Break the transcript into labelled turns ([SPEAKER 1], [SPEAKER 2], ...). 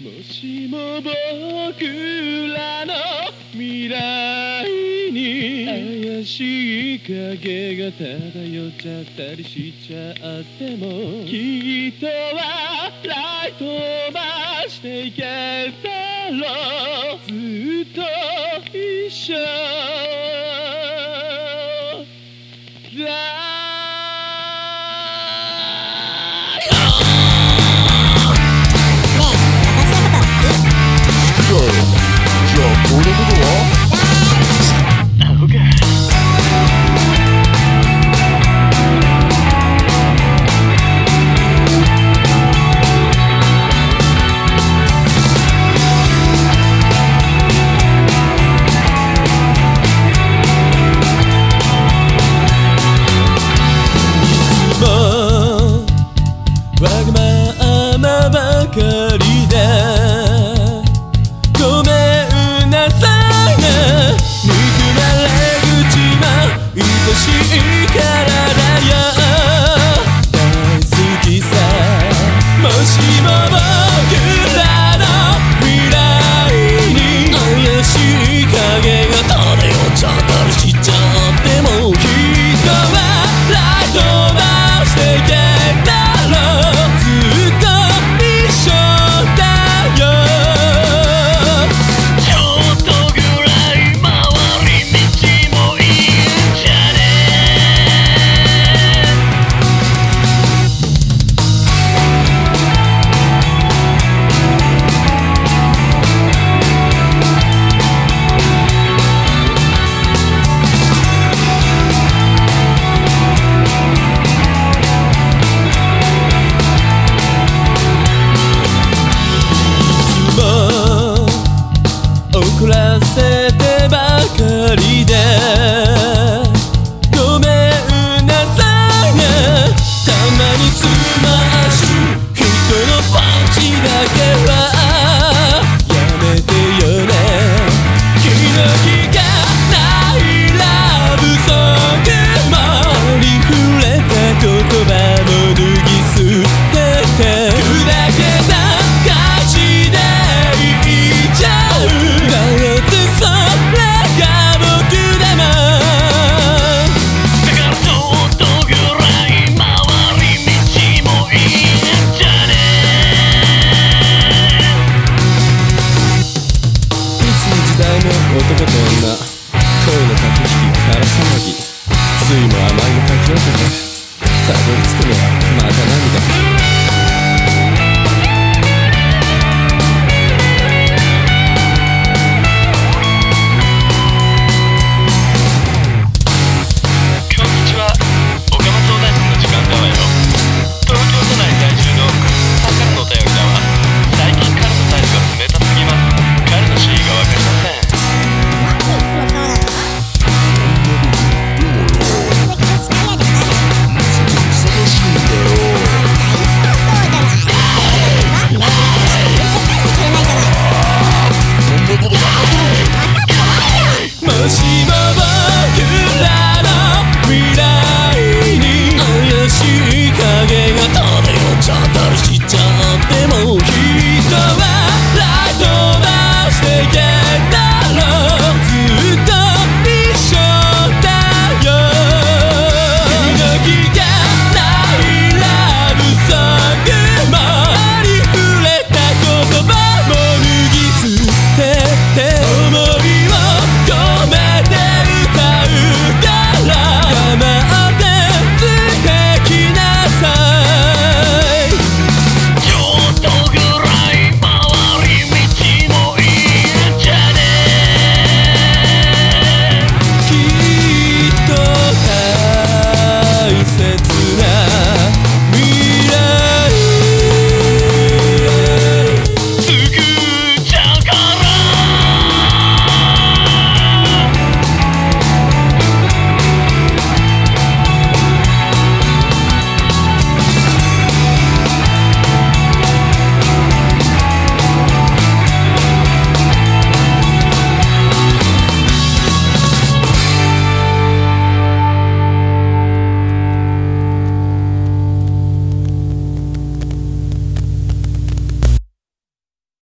[SPEAKER 1] もしも僕らの未来に怪しい影が漂っちゃったりしちゃってもきっとはライトばしていけたろずっと一緒。soon. 男と女恋の駆け引きから騒ぎ。酸いも甘いも駆け分けてたどり着く。